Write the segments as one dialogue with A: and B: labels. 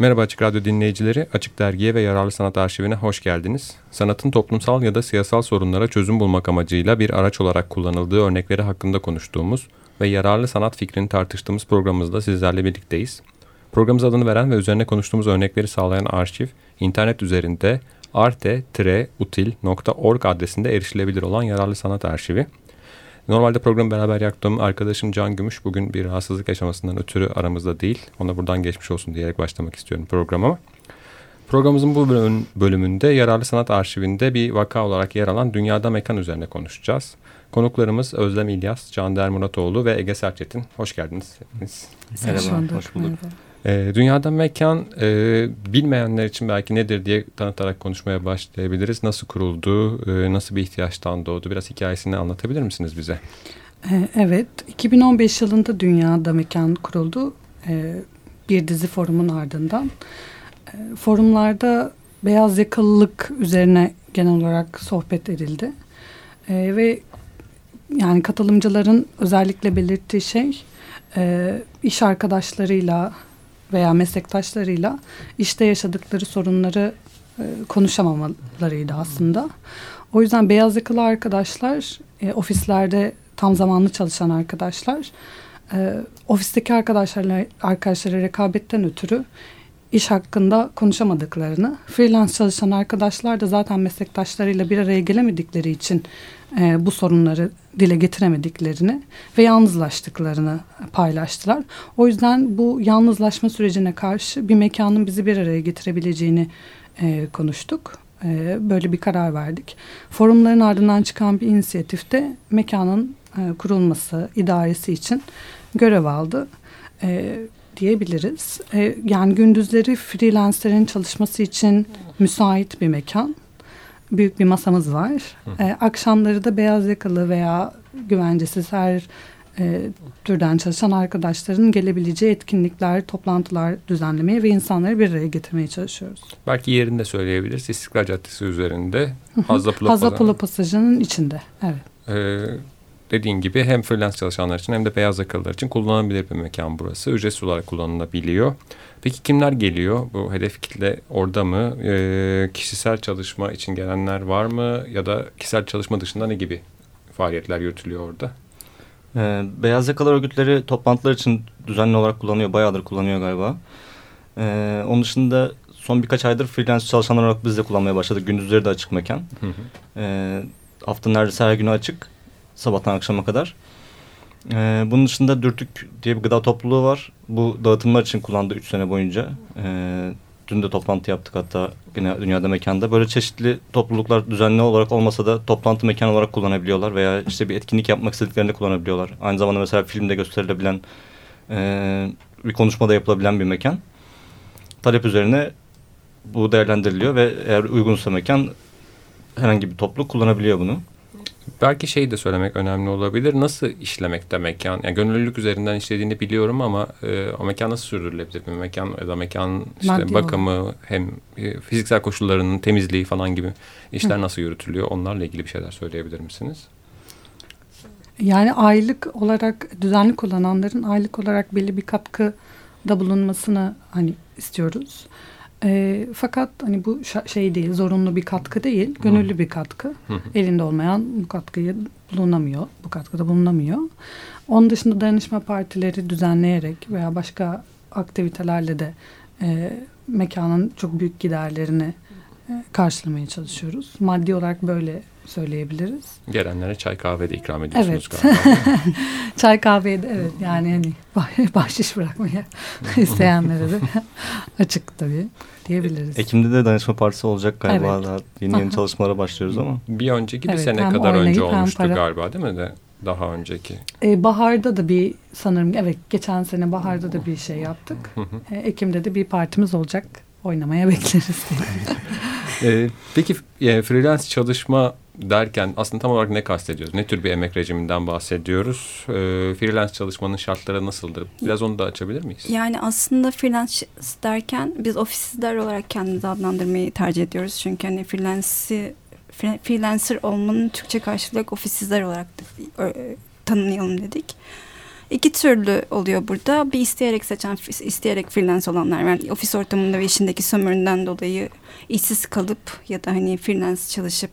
A: Merhaba Açık Radyo dinleyicileri, Açık Dergi'ye ve Yararlı Sanat Arşivine hoş geldiniz. Sanatın toplumsal ya da siyasal sorunlara çözüm bulmak amacıyla bir araç olarak kullanıldığı örnekleri hakkında konuştuğumuz ve yararlı sanat fikrini tartıştığımız programımızda sizlerle birlikteyiz. Programımız adını veren ve üzerine konuştuğumuz örnekleri sağlayan arşiv, internet üzerinde arte-util.org adresinde erişilebilir olan yararlı sanat arşivi. Normalde programı beraber yaptığım arkadaşım Can Gümüş bugün bir rahatsızlık yaşamasından ötürü aramızda değil. Ona buradan geçmiş olsun diyerek başlamak istiyorum programa. Programımızın bu bölümünde Yararlı Sanat Arşivinde bir vaka olarak yer alan Dünyada Mekan üzerine konuşacağız. Konuklarımız Özlem İlyas, Can Der Muratoğlu ve Ege Serçetin. Hoş geldiniz.
B: Merhaba, hoş bulduk. Merhaba.
A: E, dünyada mekan e, bilmeyenler için belki nedir diye tanıtarak konuşmaya başlayabiliriz. Nasıl kuruldu, e, nasıl bir ihtiyaçtan doğdu? Biraz hikayesini anlatabilir misiniz bize?
B: E, evet, 2015 yılında Dünyada Mekan kuruldu. E, bir dizi forumun ardından. E, forumlarda beyaz yakalılık üzerine genel olarak sohbet edildi. E, ve yani katılımcıların özellikle belirttiği şey e, iş arkadaşlarıyla veya meslektaşlarıyla işte yaşadıkları sorunları e, konuşamamalarıydı aslında. O yüzden beyaz yakalı arkadaşlar, e, ofislerde tam zamanlı çalışan arkadaşlar, e, ofisteki arkadaşlarla arkadaşlara rekabetten ötürü iş hakkında konuşamadıklarını, freelance çalışan arkadaşlar da zaten meslektaşlarıyla bir araya gelemedikleri için e, bu sorunları dile getiremediklerini ve yalnızlaştıklarını paylaştılar. O yüzden bu yalnızlaşma sürecine karşı bir mekanın bizi bir araya getirebileceğini e, konuştuk. E, böyle bir karar verdik. Forumların ardından çıkan bir inisiyatifte mekanın e, kurulması, idaresi için görev aldı. E, diyebiliriz. E, yani gündüzleri freelancerin çalışması için müsait bir mekan büyük bir masamız var. E, akşamları da beyaz yakalı veya güvencesiz her e, türden çalışan arkadaşların gelebileceği etkinlikler, toplantılar düzenlemeye ve insanları bir araya getirmeye çalışıyoruz.
A: Belki yerinde söyleyebiliriz. İstiklal Caddesi üzerinde
B: Hazapula Pasajı'nın içinde. Evet.
A: Ee, dediğin gibi hem freelance çalışanlar için hem de beyaz yakalılar için kullanılabilir bir mekan burası. Ücretsiz olarak kullanılabiliyor. Peki kimler geliyor? Bu hedef kitle orada mı? E, kişisel çalışma için gelenler var mı? Ya da kişisel çalışma dışında ne gibi faaliyetler yürütülüyor orada?
C: E, beyaz yakalı örgütleri toplantılar için düzenli olarak kullanıyor. Bayağıdır kullanıyor galiba. E, onun dışında son birkaç aydır freelance çalışanlar olarak biz de kullanmaya başladık. Gündüzleri de açık mekan. Hı hı. E, haftanın neredeyse her günü açık. Sabahtan akşama kadar. Ee, bunun dışında Dürtük diye bir gıda topluluğu var. Bu dağıtımlar için kullandı üç sene boyunca. Ee, dün de toplantı yaptık hatta yine dünyada mekanda. Böyle çeşitli topluluklar düzenli olarak olmasa da toplantı mekanı olarak kullanabiliyorlar. Veya işte bir etkinlik yapmak istediklerinde kullanabiliyorlar. Aynı zamanda mesela filmde gösterilebilen e, bir konuşmada yapılabilen bir mekan. Talep üzerine bu değerlendiriliyor ve eğer uygunsa mekan herhangi bir topluluk kullanabiliyor bunu.
A: Belki şey de söylemek önemli olabilir. Nasıl işlemekte mekan? Yani gönüllülük üzerinden işlediğini biliyorum ama e, o mekan nasıl sürdürülebilir bir mekan ya da mekan işte Maddi bakımı hem e, fiziksel koşullarının temizliği falan gibi işler Hı. nasıl yürütülüyor? Onlarla ilgili bir şeyler söyleyebilir misiniz?
B: Yani aylık olarak düzenli kullananların aylık olarak belli bir katkı da bulunmasını hani istiyoruz. E, fakat hani bu şey değil, zorunlu bir katkı değil, gönüllü bir katkı. Elinde olmayan bu katkıyı bulunamıyor, bu katkıda bulunamıyor. Onun dışında dayanışma partileri düzenleyerek veya başka aktivitelerle de e, mekanın çok büyük giderlerini e, karşılamaya çalışıyoruz. Maddi olarak böyle söyleyebiliriz.
A: Gelenlere çay kahve de ikram ediyorsunuz
B: evet. galiba. çay kahve de evet yani hani bahşiş bırakmaya isteyenlere de açık tabii diyebiliriz.
C: Ekim'de de danışma partisi olacak galiba. Evet. Daha yeni yeni çalışmalara başlıyoruz ama.
A: Bir önceki bir evet, sene kadar önce olmuştu para... galiba değil mi de? Daha önceki.
B: Ee, baharda da bir sanırım evet geçen sene baharda da bir şey yaptık. ee, Ekim'de de bir partimiz olacak. Oynamaya bekleriz.
A: ee, peki e, freelance çalışma derken aslında tam olarak ne kastediyoruz? Ne tür bir emek rejiminden bahsediyoruz? E, freelance çalışmanın şartları nasıldır? Biraz onu da açabilir miyiz?
D: Yani aslında freelance derken biz ofisler olarak kendimizi adlandırmayı tercih ediyoruz. Çünkü hani freelance'i freelancer olmanın Türkçe karşılığı ofisizler olarak tanımlayalım dedik. İki türlü oluyor burada. Bir isteyerek seçen, isteyerek freelance olanlar var. Ofis ortamında ve işindeki sömüründen dolayı işsiz kalıp ya da hani freelance çalışıp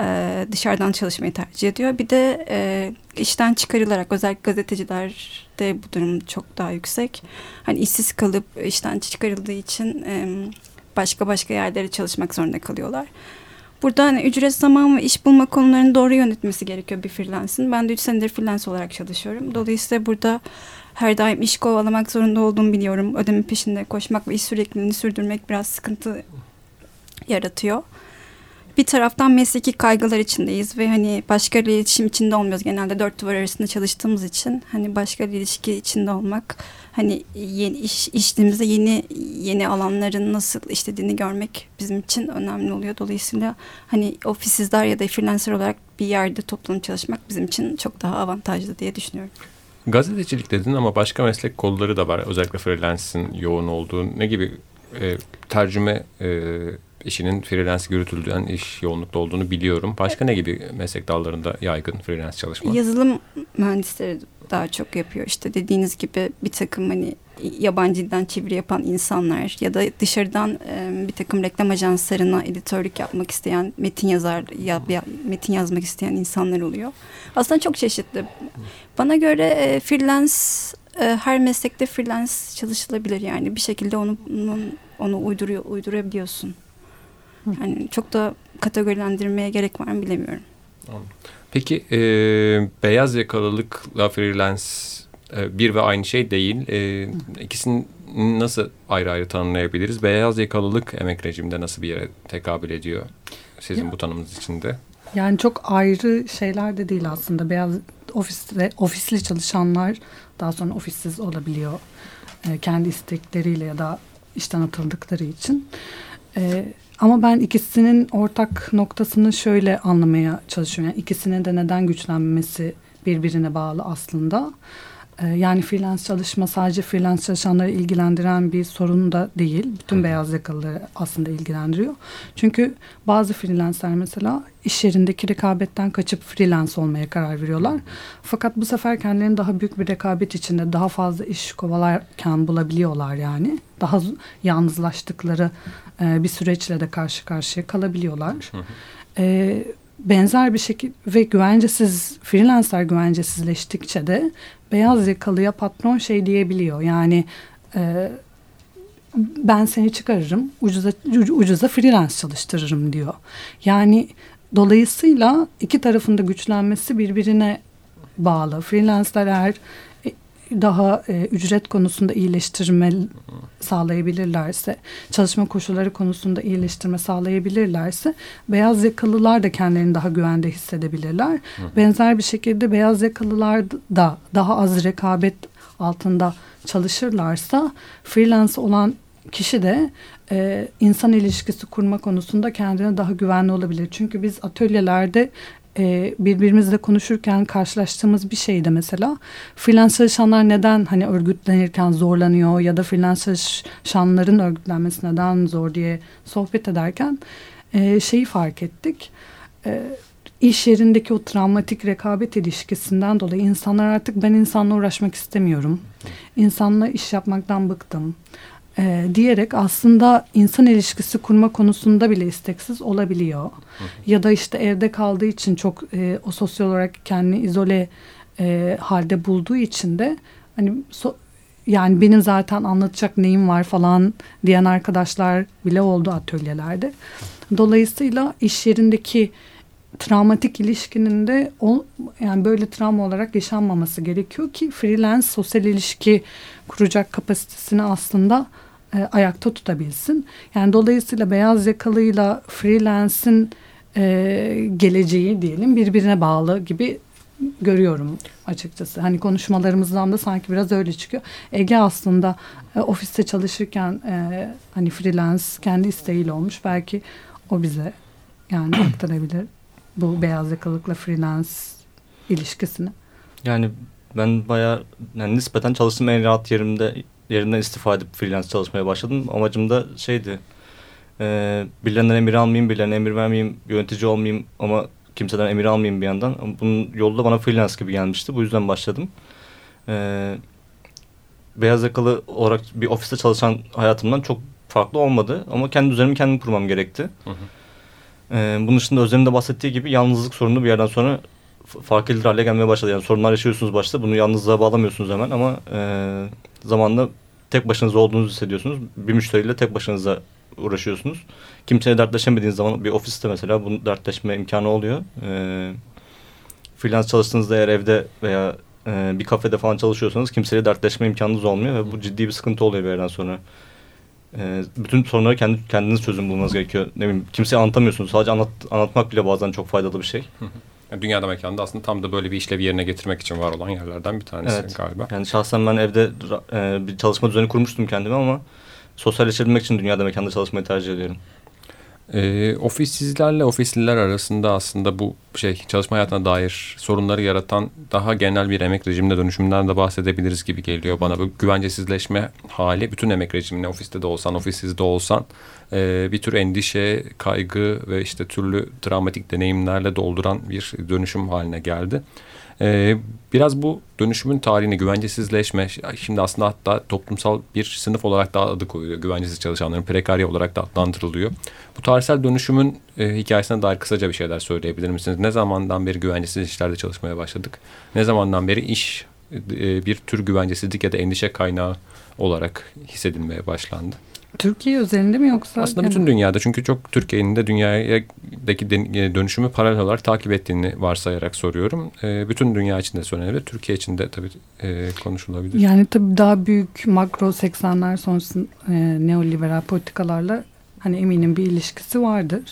D: e, dışarıdan çalışmayı tercih ediyor. Bir de e, işten çıkarılarak özellikle gazetecilerde bu durum çok daha yüksek. Hani işsiz kalıp işten çıkarıldığı için e, başka başka yerlere çalışmak zorunda kalıyorlar. Burada hani ücret zaman ve iş bulma konularını doğru yönetmesi gerekiyor bir freelance'ın. Ben de 3 senedir freelance olarak çalışıyorum. Dolayısıyla burada her daim iş kovalamak zorunda olduğumu biliyorum. Ödeme peşinde koşmak ve iş sürekliliğini sürdürmek biraz sıkıntı yaratıyor bir taraftan mesleki kaygılar içindeyiz ve hani başka bir iletişim içinde olmuyoruz. Genelde dört duvar arasında çalıştığımız için hani başka bir ilişki içinde olmak, hani yeni iş içtiğimizde yeni yeni alanların nasıl işlediğini görmek bizim için önemli oluyor. Dolayısıyla hani ofisizler ya da freelancer olarak bir yerde toplanıp çalışmak bizim için çok daha avantajlı diye düşünüyorum.
A: Gazetecilik dedin ama başka meslek kolları da var. Özellikle freelance'in yoğun olduğu ne gibi e, tercüme e, işinin freelance yürütüldüğün iş yoğunlukta olduğunu biliyorum. Başka ne gibi meslek dallarında yaygın freelance çalışma?
D: Yazılım mühendisleri daha çok yapıyor. İşte dediğiniz gibi bir takım hani yabancı dilden çeviri yapan insanlar ya da dışarıdan bir takım reklam ajanslarına editörlük yapmak isteyen metin yazar ya, ya, metin yazmak isteyen insanlar oluyor. Aslında çok çeşitli. Bana göre freelance her meslekte freelance çalışılabilir yani bir şekilde onu onu, onu uyduruyor uydurabiliyorsun. Yani çok da kategorilendirmeye gerek var mı bilemiyorum.
A: Peki e, beyaz yakalılıkla freelance e, bir ve aynı şey değil. E, ikisini nasıl ayrı ayrı tanımlayabiliriz? Beyaz yakalılık emek rejiminde nasıl bir yere tekabül ediyor sizin ya, bu tanımınız içinde?
B: Yani çok ayrı şeyler de değil aslında. Beyaz ofiste ofisli çalışanlar daha sonra ofissiz olabiliyor. E, kendi istekleriyle ya da işten atıldıkları için. E, ama ben ikisinin ortak noktasını şöyle anlamaya çalışıyorum. Yani ikisinin de neden güçlenmesi birbirine bağlı aslında. Ee, yani freelance çalışma sadece freelance çalışanları ilgilendiren bir sorun da değil. Bütün beyaz yakalıları aslında ilgilendiriyor. Çünkü bazı freelancer mesela iş yerindeki rekabetten kaçıp freelance olmaya karar veriyorlar. Fakat bu sefer kendilerini daha büyük bir rekabet içinde daha fazla iş kovalarken bulabiliyorlar yani. Daha yalnızlaştıkları e, bir süreçle de karşı karşıya kalabiliyorlar. E, benzer bir şekilde ve güvencesiz freelancer güvencesizleştikçe de beyaz yakalıya patron şey diyebiliyor. Yani e, ben seni çıkarırım ucuza ucuza freelance çalıştırırım diyor. Yani dolayısıyla iki tarafında güçlenmesi birbirine bağlı. Freelance'ler eğer daha e, ücret konusunda iyileştirme sağlayabilirlerse, çalışma koşulları konusunda iyileştirme sağlayabilirlerse beyaz yakalılar da kendilerini daha güvende hissedebilirler. Hı. Benzer bir şekilde beyaz yakalılar da daha az rekabet altında çalışırlarsa freelance olan kişi de e, insan ilişkisi kurma konusunda kendine daha güvenli olabilir. Çünkü biz atölyelerde e, birbirimizle konuşurken karşılaştığımız bir şeydi mesela. Freelance çalışanlar neden hani örgütlenirken zorlanıyor ya da freelance çalışanların örgütlenmesi neden zor diye sohbet ederken e, şeyi fark ettik. E, iş yerindeki o travmatik rekabet ilişkisinden dolayı insanlar artık ben insanla uğraşmak istemiyorum. İnsanla iş yapmaktan bıktım e, diyerek aslında insan ilişkisi kurma konusunda bile isteksiz olabiliyor. Hı hı. Ya da işte evde kaldığı için çok e, o sosyal olarak kendini izole e, halde bulduğu için de hani so, yani benim zaten anlatacak neyim var falan diyen arkadaşlar bile oldu atölyelerde. Dolayısıyla iş yerindeki travmatik ilişkinin de o, yani böyle travma olarak yaşanmaması gerekiyor ki freelance sosyal ilişki kuracak kapasitesini aslında e, ayakta tutabilsin. Yani dolayısıyla beyaz yakalıyla freelance'in e, geleceği diyelim birbirine bağlı gibi görüyorum açıkçası. Hani konuşmalarımızdan da sanki biraz öyle çıkıyor. Ege aslında e, ofiste çalışırken e, hani freelance kendi isteğiyle olmuş. Belki o bize yani aktarabilir bu beyaz yakalıkla freelance ilişkisini.
C: Yani ben bayağı yani nispeten çalıştığım en rahat yerimde yerinden istifa edip freelance çalışmaya başladım. Amacım da şeydi. E, birilerinden emir almayayım, birilerine emir vermeyeyim, yönetici olmayayım ama kimseden emir almayayım bir yandan. Bunun yolu da bana freelance gibi gelmişti. Bu yüzden başladım. e, beyaz yakalı olarak bir ofiste çalışan hayatımdan çok farklı olmadı. Ama kendi üzerimi kendim kurmam gerekti. Hı hı. E, bunun dışında Özlem'in de bahsettiği gibi yalnızlık sorunu bir yerden sonra fark edilir hale gelmeye başladı. Yani sorunlar yaşıyorsunuz başta. Bunu yalnızlığa bağlamıyorsunuz hemen ama e, zamanla tek başınıza olduğunuzu hissediyorsunuz. Bir müşteriyle tek başınıza uğraşıyorsunuz. Kimseye dertleşemediğiniz zaman bir ofiste mesela bunu dertleşme imkanı oluyor. E, freelance çalıştığınızda eğer evde veya e, bir kafede falan çalışıyorsanız kimseyle dertleşme imkanınız olmuyor ve bu ciddi bir sıkıntı oluyor bir yerden sonra. E, bütün sorunları kendi, kendiniz çözüm bulmanız gerekiyor. Ne bileyim kimseye anlatamıyorsunuz. Sadece anlat, anlatmak bile bazen çok faydalı bir şey.
A: Dünyada mekanda aslında tam da böyle bir işlevi yerine getirmek için var olan yerlerden bir tanesi evet. galiba.
C: Yani şahsen ben evde e, bir çalışma düzeni kurmuştum kendime ama sosyalleşebilmek için dünyada mekanda çalışmayı tercih ediyorum.
A: E, ofissizlerle ofisliler arasında aslında bu şey çalışma hayatına dair sorunları yaratan daha genel bir emek rejimine dönüşümünden de bahsedebiliriz gibi geliyor bana. Bu güvencesizleşme hali bütün emek rejimine ofiste de olsan ofissizde olsan e, bir tür endişe, kaygı ve işte türlü travmatik deneyimlerle dolduran bir dönüşüm haline geldi. Ee, biraz bu dönüşümün tarihine güvencesizleşme, şimdi aslında hatta toplumsal bir sınıf olarak da adı koyuluyor. Güvencesiz çalışanların prekarya olarak da adlandırılıyor. Bu tarihsel dönüşümün e, hikayesine dair kısaca bir şeyler söyleyebilir misiniz? Ne zamandan beri güvencesiz işlerde çalışmaya başladık? Ne zamandan beri iş e, bir tür güvencesizlik ya da endişe kaynağı olarak hissedilmeye başlandı?
B: Türkiye üzerinde mi yoksa?
A: Aslında bütün dünyada çünkü çok Türkiye'nin de dünyadaki e, dönüşümü paralel olarak takip ettiğini varsayarak soruyorum. E, bütün dünya için de söylenebilir. Türkiye için de tabii e, konuşulabilir.
B: Yani tabii daha büyük makro 80'ler sonrası e, neoliberal politikalarla hani eminim bir ilişkisi vardır.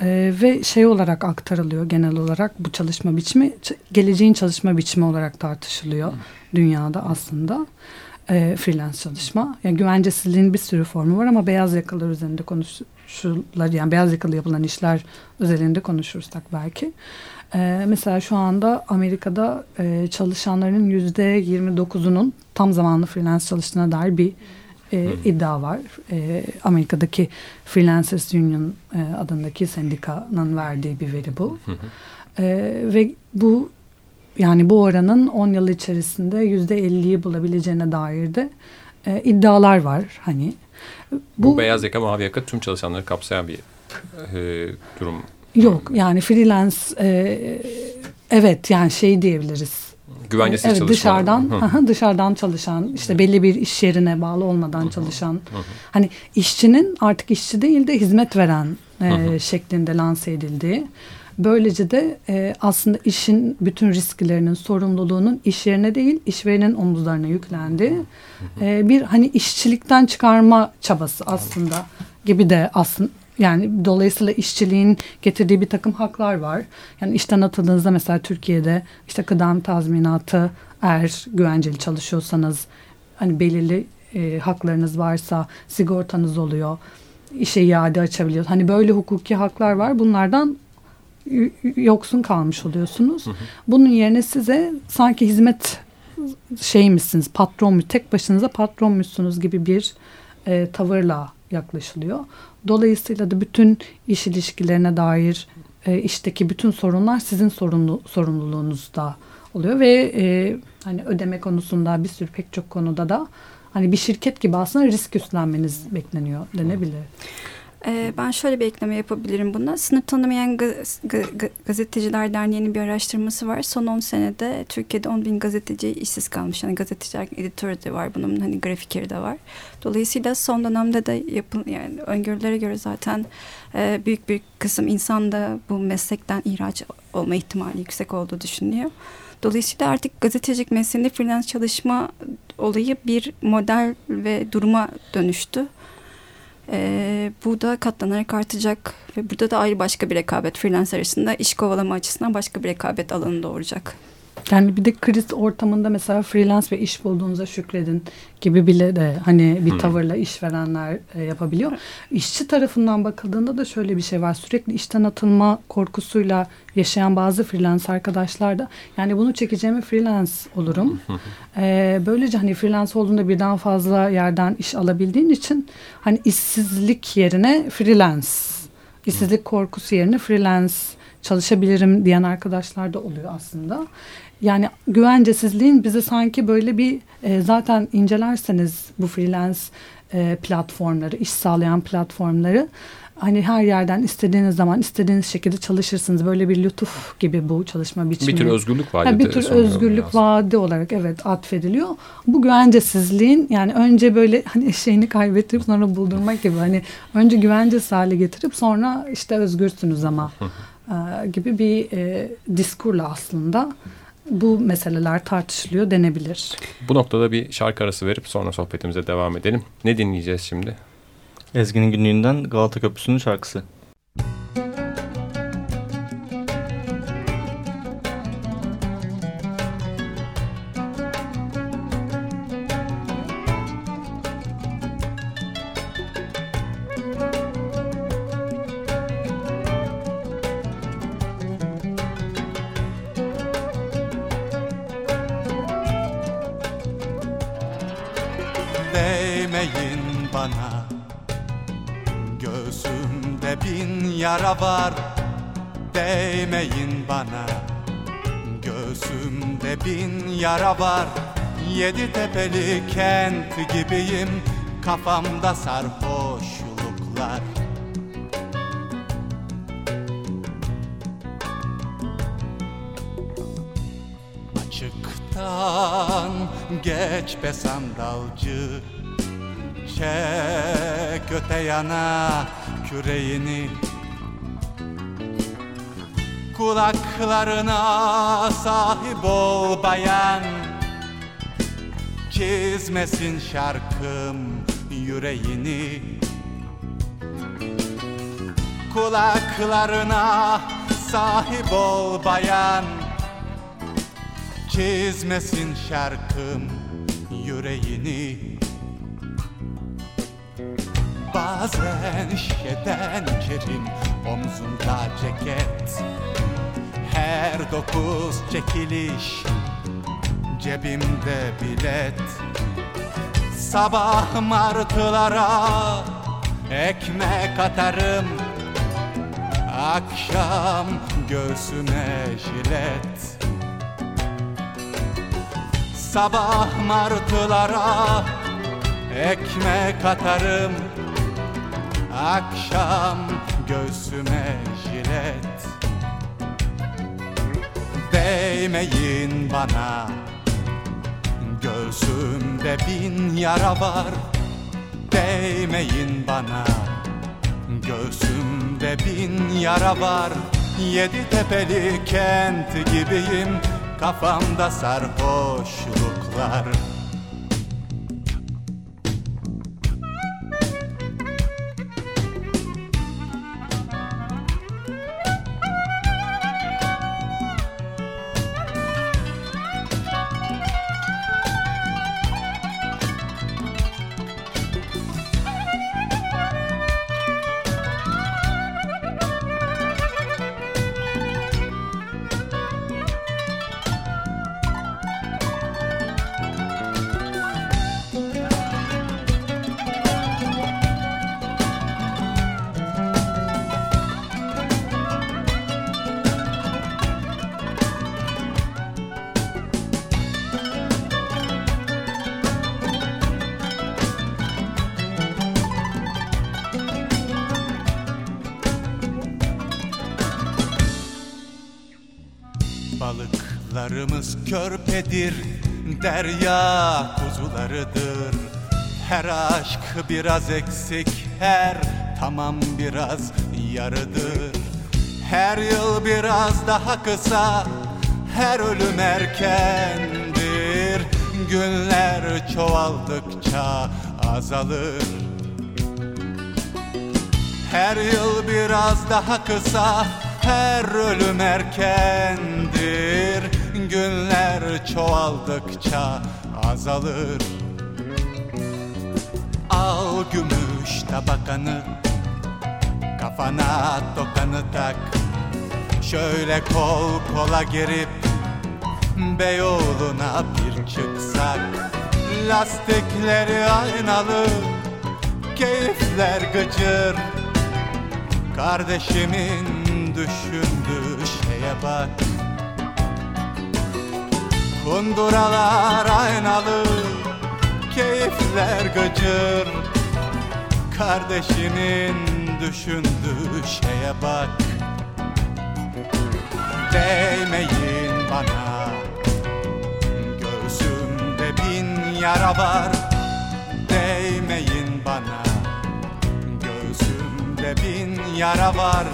B: Ee, ve şey olarak aktarılıyor genel olarak bu çalışma biçimi geleceğin çalışma biçimi olarak tartışılıyor dünyada aslında e, freelance çalışma. Yani güvencesizliğin bir sürü formu var ama beyaz yakalar üzerinde konuşulur. Yani beyaz yakalı yapılan işler üzerinde konuşursak belki. E, mesela şu anda Amerika'da e, çalışanların yüzde 29'unun tam zamanlı freelance çalıştığına dair bir e, iddia var. E, Amerika'daki Freelancers Union e, adındaki sendikanın verdiği bir veri bu. E, ve bu yani bu oranın 10 yıl içerisinde %50'yi bulabileceğine dair de e, iddialar var. Hani
A: bu, bu beyaz yaka mavi yaka tüm çalışanları kapsayan bir e, durum.
B: Yok yani freelance e, evet yani şey diyebiliriz.
A: Güvencesiz
B: evet. Dışarıdan dışarıdan çalışan işte belli bir iş yerine bağlı olmadan çalışan hani işçinin artık işçi değil de hizmet veren e, şeklinde lanse edildiği. Böylece de e, aslında işin bütün risklerinin, sorumluluğunun iş yerine değil, işverenin omuzlarına yüklendi. E, bir hani işçilikten çıkarma çabası aslında gibi de aslında yani dolayısıyla işçiliğin getirdiği bir takım haklar var. Yani işten atıldığınızda mesela Türkiye'de işte kıdem tazminatı eğer güvenceli çalışıyorsanız hani belirli e, haklarınız varsa sigortanız oluyor. İşe iade açabiliyor. Hani böyle hukuki haklar var. Bunlardan yoksun kalmış oluyorsunuz. Hı hı. Bunun yerine size sanki hizmet şeymişsiniz, patron mu, tek başınıza patronmuşsunuz gibi bir e, tavırla yaklaşılıyor. Dolayısıyla da bütün iş ilişkilerine dair e, işteki bütün sorunlar sizin sorumlu, sorumluluğunuzda oluyor ve e, hani ödeme konusunda bir sürü pek çok konuda da hani bir şirket gibi aslında risk üstlenmeniz bekleniyor denebilir.
D: Ee, ben şöyle bir ekleme yapabilirim buna. Sınıf tanımayan gaz, gazeteciler derneğinin bir araştırması var. Son 10 senede Türkiye'de 10 bin gazeteci işsiz kalmış. Yani gazeteciler editörü de var bunun hani grafikeri de var. Dolayısıyla son dönemde de yapın yani öngörülere göre zaten e, büyük bir kısım insan da bu meslekten ihraç olma ihtimali yüksek olduğu düşünülüyor. Dolayısıyla artık gazetecilik mesleğinde freelance çalışma olayı bir model ve duruma dönüştü. E, bu da katlanarak artacak ve burada da ayrı başka bir rekabet freelance arasında iş kovalama açısından başka bir rekabet alanı doğuracak.
B: Yani bir de kriz ortamında mesela freelance ve iş bulduğunuza şükredin gibi bile de hani bir hmm. tavırla işverenler e, yapabiliyor. İşçi tarafından bakıldığında da şöyle bir şey var. Sürekli işten atılma korkusuyla yaşayan bazı freelance arkadaşlar da yani bunu çekeceğime freelance olurum. ee, böylece hani freelance olduğunda birden fazla yerden iş alabildiğin için hani işsizlik yerine freelance, işsizlik korkusu yerine freelance çalışabilirim diyen arkadaşlar da oluyor aslında. Yani güvencesizliğin bize sanki böyle bir e, zaten incelerseniz bu freelance e, platformları, iş sağlayan platformları hani her yerden istediğiniz zaman istediğiniz şekilde çalışırsınız. Böyle bir lütuf gibi bu çalışma biçimi.
A: Bir tür özgürlük vaadi.
B: Ha, bir tür özgürlük vaadi olarak evet atfediliyor. Bu güvencesizliğin yani önce böyle hani eşeğini kaybettirip sonra buldurmak gibi hani önce güvencesiz hale getirip sonra işte özgürsünüz ama e, gibi bir e, diskurla aslında bu meseleler tartışılıyor denebilir.
A: Bu noktada bir şarkı arası verip sonra sohbetimize devam edelim. Ne dinleyeceğiz şimdi?
C: Ezgi'nin günlüğünden Galata Köprüsü'nün şarkısı.
E: Yara var Değmeyin bana. Göğsümde bin yara var Yedi tepeli kent gibiyim. Kafamda sarhoşluklar. Açıktan geç be sandalcı Çek öte yana küreğini. Kulaklarına sahip ol bayan. Çizmesin şarkım yüreğini. Kulaklarına sahip ol bayan. Çizmesin şarkım yüreğini Bazen şişeden kerim omzunda ceket. Her dokuz çekiliş Cebimde bilet. Sabah martılara ekmek atarım Akşam göğsüme jilet. Sabah martılara ekmek atarım Akşam göğsüme jilet. Değmeyin bana. Göğsümde bin yara var. Değmeyin bana. Göğsümde bin yara var. Yedi tepeli kent gibiyim. Kafamda sarhoşluklar Balıklarımız körpedir, derya kuzularıdır. Her aşk biraz eksik, her tamam biraz yarıdır. Her yıl biraz daha kısa, her ölüm erkendir. Günler çoğaldıkça azalır. Her yıl biraz daha kısa, her ölüm erkendir Günler çoğaldıkça azalır. Al gümüş tabakanı Kafana tokanı tak. Şöyle kol kola girip Beyoğlu'na bir çıksak. Lastikleri aynalı Keyifler gıcır. Kardeşimin düşündü şeye bak Kunduralar aynalı Keyifler gıcır. Kardeşinin düşündüğü şeye bak. Değmeyin bana. Göğsümde bin yara var. Değmeyin bana. Göğsümde bin yara var.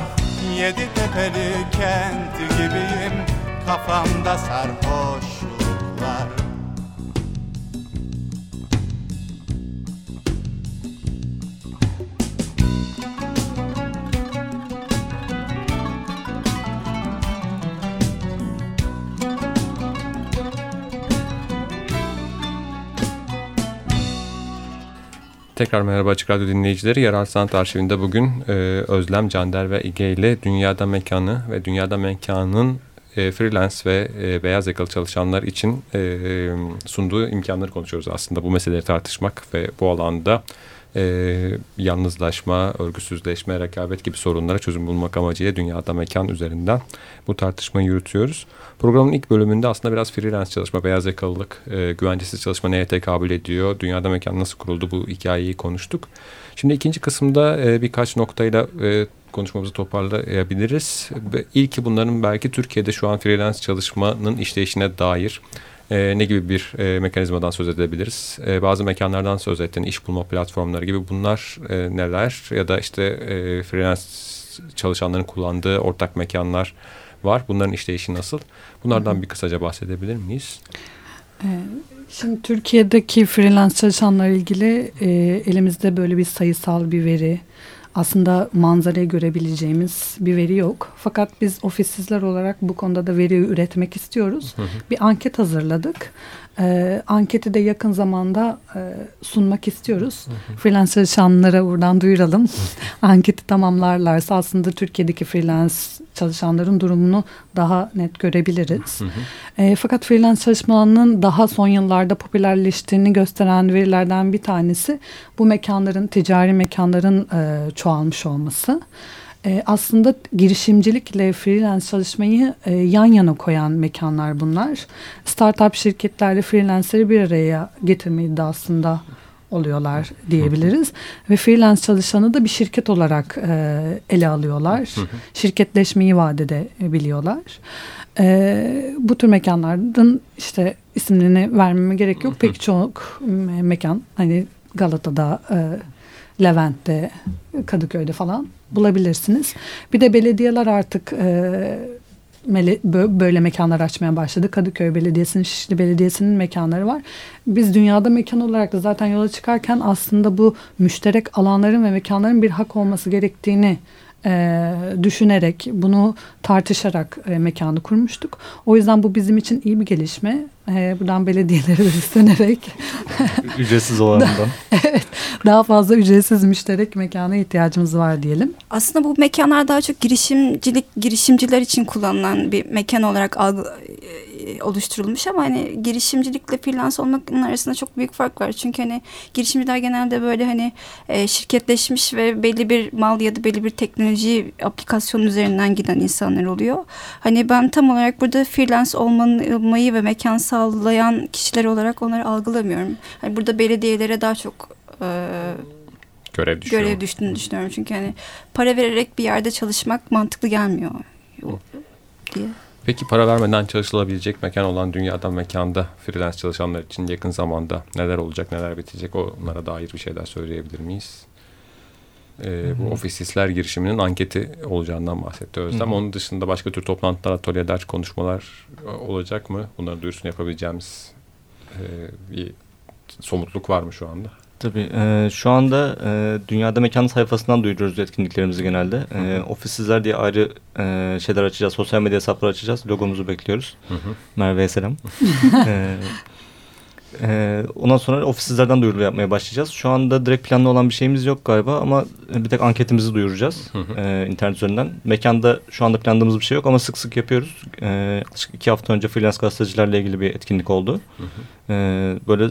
E: Yedi tepeli kent gibiyim Kafamda sarhoşluklar
A: Tekrar merhaba Açık Radyo dinleyicileri. Yerel Sanat Arşivinde bugün e, Özlem, Cander ve İge ile Dünyada Mekanı ve Dünyada Mekanı'nın e, freelance ve e, beyaz yakalı çalışanlar için e, sunduğu imkanları konuşuyoruz aslında. Bu meseleleri tartışmak ve bu alanda e, yalnızlaşma, örgüsüzleşme, rekabet gibi sorunlara çözüm bulmak amacıyla Dünyada Mekan üzerinden bu tartışmayı yürütüyoruz. Programın ilk bölümünde aslında biraz freelance çalışma, beyaz yakalılık, e, güvencesiz çalışma neye tekabül ediyor, Dünyada Mekan nasıl kuruldu bu hikayeyi konuştuk. Şimdi ikinci kısımda e, birkaç noktayla e, konuşmamızı toparlayabiliriz. İlki bunların belki Türkiye'de şu an freelance çalışmanın işleyişine dair e, ne gibi bir e, mekanizmadan söz edebiliriz? E, bazı mekanlardan söz ettin, iş bulma platformları gibi bunlar e, neler? Ya da işte e, freelance çalışanların kullandığı ortak mekanlar var. Bunların işleyişi nasıl? Bunlardan bir kısaca bahsedebilir miyiz?
B: Şimdi Türkiye'deki freelance çalışanlarla ilgili e, elimizde böyle bir sayısal bir veri aslında manzarayı görebileceğimiz bir veri yok. Fakat biz ofissizler olarak bu konuda da veri üretmek istiyoruz. Hı hı. Bir anket hazırladık. Ee, anketi de yakın zamanda e, sunmak istiyoruz. Hı hı. Freelance çalışanlara buradan duyuralım. Anketi tamamlarlarsa aslında Türkiye'deki freelance çalışanların durumunu daha net görebiliriz. Hı hı. E, fakat freelance çalışmanın daha son yıllarda popülerleştiğini gösteren verilerden bir tanesi bu mekanların, ticari mekanların e, çoğalmış olması. E, aslında girişimcilikle freelance çalışmayı e, yan yana koyan mekanlar bunlar. Startup şirketlerle freelancer'ı bir araya getirme iddiasında oluyorlar diyebiliriz. Ve freelance çalışanı da bir şirket olarak e, ele alıyorlar. Şirketleşmeyi vaat edebiliyorlar. E, bu tür mekanlardan işte isimlerini vermeme gerek yok. Pek çok mekan hani Galata'da, e, Levent'te, Kadıköy'de falan bulabilirsiniz. Bir de belediyeler artık e, böyle mekanlar açmaya başladı. Kadıköy Belediyesi'nin, Şişli Belediyesi'nin mekanları var. Biz dünyada mekan olarak da zaten yola çıkarken aslında bu müşterek alanların ve mekanların bir hak olması gerektiğini e, düşünerek, bunu tartışarak e, mekanı kurmuştuk. O yüzden bu bizim için iyi bir gelişme. E, buradan belediyelere üstlenerek
C: ücretsiz olanından.
B: evet, daha fazla ücretsiz müşterek mekana ihtiyacımız var diyelim.
D: Aslında bu mekanlar daha çok girişimcilik girişimciler için kullanılan bir mekan olarak algı, oluşturulmuş ama hani girişimcilikle freelance olmanın arasında çok büyük fark var. Çünkü hani girişimciler genelde böyle hani e, şirketleşmiş ve belli bir mal ya da belli bir teknoloji aplikasyon üzerinden giden insanlar oluyor. Hani ben tam olarak burada freelance olmayı ve mekan sağlayan kişiler olarak onları algılamıyorum. Hani burada belediyelere daha çok e,
A: görev, düşüyor.
D: görev düştüğünü düşünüyorum. Çünkü hani para vererek bir yerde çalışmak mantıklı gelmiyor diye.
A: Peki para vermeden çalışılabilecek mekan olan dünyada mekanda freelance çalışanlar için yakın zamanda neler olacak, neler bitecek onlara dair bir şeyler söyleyebilir miyiz? Ee, bu ofisisler girişiminin anketi olacağından bahsetti Özlem. Hı-hı. Onun dışında başka tür toplantılar, atölyeler, konuşmalar olacak mı? Bunların duyurusunu yapabileceğimiz e, bir somutluk var mı şu anda?
C: Tabii. E, şu anda e, Dünyada Mekan sayfasından duyuruyoruz etkinliklerimizi genelde. E, ofisizler diye ayrı e, şeyler açacağız. Sosyal medya hesapları açacağız. Logomuzu bekliyoruz. Hı hı. Merve'ye selam. e, e, ondan sonra ofisizlerden duyuru yapmaya başlayacağız. Şu anda direkt planlı olan bir şeyimiz yok galiba ama bir tek anketimizi duyuracağız hı hı. E, internet üzerinden. Mekanda şu anda planladığımız bir şey yok ama sık sık yapıyoruz. E, iki hafta önce freelance gazetecilerle ilgili bir etkinlik oldu. Hı hı. E, böyle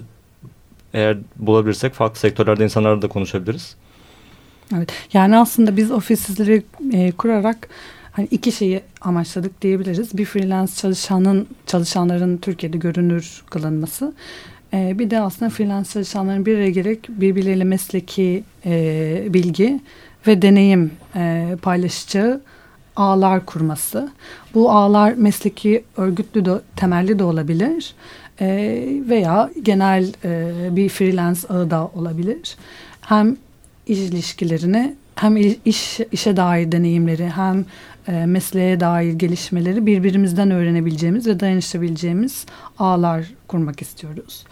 C: eğer bulabilirsek farklı sektörlerde insanlarla da konuşabiliriz.
B: Evet. Yani aslında biz ofisizleri e, kurarak hani iki şeyi amaçladık diyebiliriz. Bir freelance çalışanın çalışanların Türkiye'de görünür kılınması. E, bir de aslında freelance çalışanların bir araya gerek birbirleriyle mesleki e, bilgi ve deneyim e, paylaşacağı ağlar kurması. Bu ağlar mesleki örgütlü de temelli de olabilir e, veya genel e, bir freelance ağı da olabilir. Hem iş ilişkilerini hem iş işe dair deneyimleri hem e, mesleğe dair gelişmeleri birbirimizden öğrenebileceğimiz ve dayanışabileceğimiz ağlar kurmak istiyoruz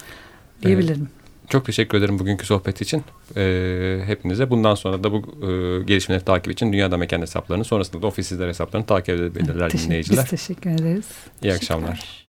B: diyebilirim.
A: Evet. Çok teşekkür ederim bugünkü sohbet için. Ee, hepinize bundan sonra da bu e, gelişmeleri takip için Dünyada Mekan hesaplarını sonrasında da ofis hesaplarını takip edebilirler
B: evet,
A: dinleyiciler.
B: Biz teşekkür ederiz.
A: İyi akşamlar.